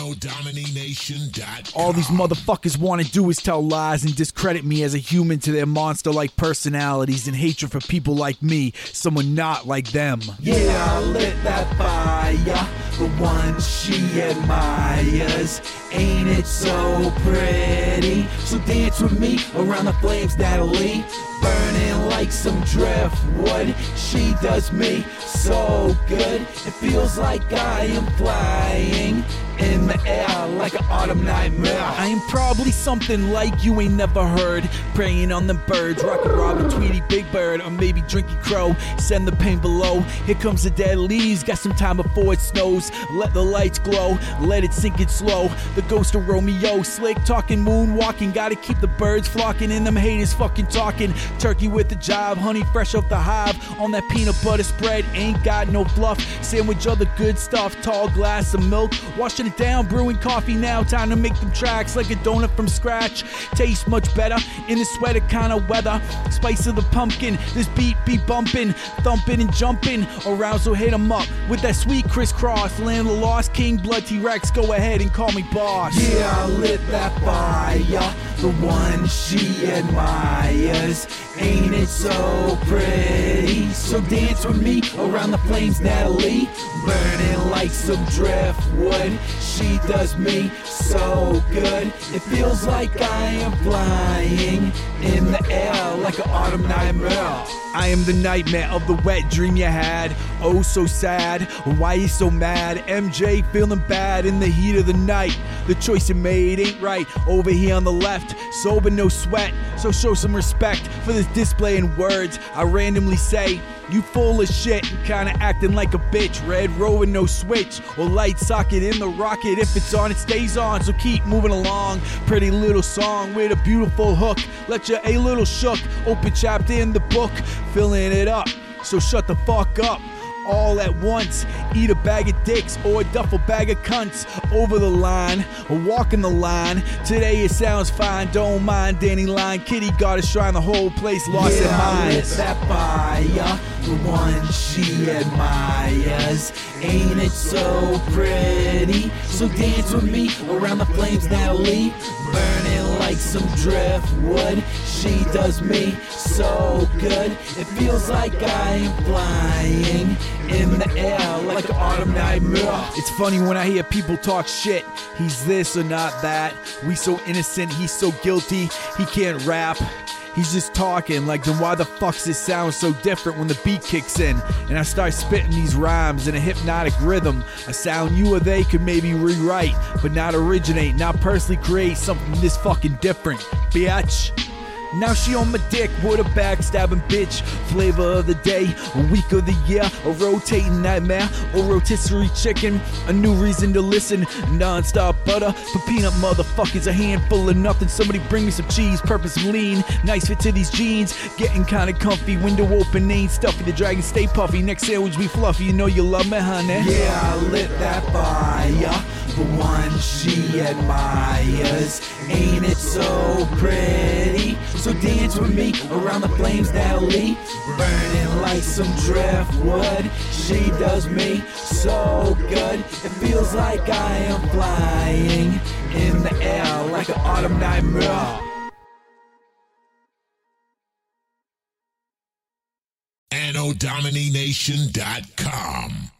AnnoDomination.com. All these motherfuckers want to do is tell lies and discredit me as a human to their monster like personalities and hatred for people like me, someone not like them. Yeah, I lit that fire, the one she admires. Ain't it so pretty? So dance with me around the flames, Natalie. Burning like some driftwood. She does me so good. It feels like I am flying in the air like an autumn nightmare. I am probably something like you ain't never heard. Preying on the birds, rockin' Robin, Tweety, Big Bird, or maybe Drinky Crow. Send the pain below. Here comes the dead leaves. Got some time before it snows. Let the lights glow, let it sink in slow. The ghost of Romeo, slick talking, moonwalking. Gotta keep the birds flocking and them haters fucking talking. Turkey with the job, honey fresh off the hive. On that peanut butter spread, ain't got no fluff. Sandwich all the good stuff, tall glass of milk. Washing it down, brewing coffee now. Time to make them tracks like a donut from scratch. Tastes much better in the sweater kind of weather. Spice of the pumpkin, this beat be bumping, thumping and jumping. Arousal hit 'em up with that sweet crisscross. Land the lost king, blood T Rex. Go ahead and call me boss. Yeah, I lit that fire, the one she admires. Ain't it so pretty? So dance with me around the flames, Natalie. Burning like some driftwood. She does me so good. It feels like I am flying in the air like an autumn nightmare. I am the nightmare of the wet dream you had. Oh, so sad. Why you so mad? MJ feeling bad in the heat of the night. The choice you made ain't right. Over here on the left, sober, no sweat. So show some respect for this display in words. I randomly say, you full of shit and kinda acting like a bitch. Red rover, no switch or light socket in the rocket. If it's on, it stays on. So keep moving along. Pretty little song with a beautiful hook. Let you a little shook. Open chapter in the book, filling it up. So shut the fuck up. All at once, eat a bag of dicks or a duffel bag of cunts over the line or walking the line. Today it sounds fine, don't mind Danny Line. Kitty got a shrine, the whole place lost yeah, their I lit that fire, the one she admires. Ain't it so pretty? So dance with me around the flames, Natalie. Burning like some driftwood. She does me so good. It feels like I am flying in the air like an autumn nightmare. It's funny when I hear people talk shit. He's this or not that. We so innocent, he's so guilty. He can't rap. He's just talking like then why the fuck's it sound so different when the beat kicks in and I start spitting these rhymes in a hypnotic rhythm. A sound you or they could maybe rewrite, but not originate, not personally create something this fucking different. Bitch. Now she on my dick with a backstabbing bitch. Flavor of the day, a week of the year, a rotating nightmare, or rotisserie chicken. A new reason to listen, non-stop butter. For peanut motherfuckers, a handful of nothing. Somebody bring me some cheese, purpose lean. Nice fit to these jeans, getting kinda comfy. Window open, ain't stuffy. The dragon stay puffy. Next sandwich be fluffy. You know you love me, honey. Yeah, I lit that fire, the one she admires. Ain't it so pretty? So dance with me around the flames, Natalie. Burning like some driftwood. She does me so good. It feels like I am flying in the air like an autumn nightmare. AnnoDomination.com.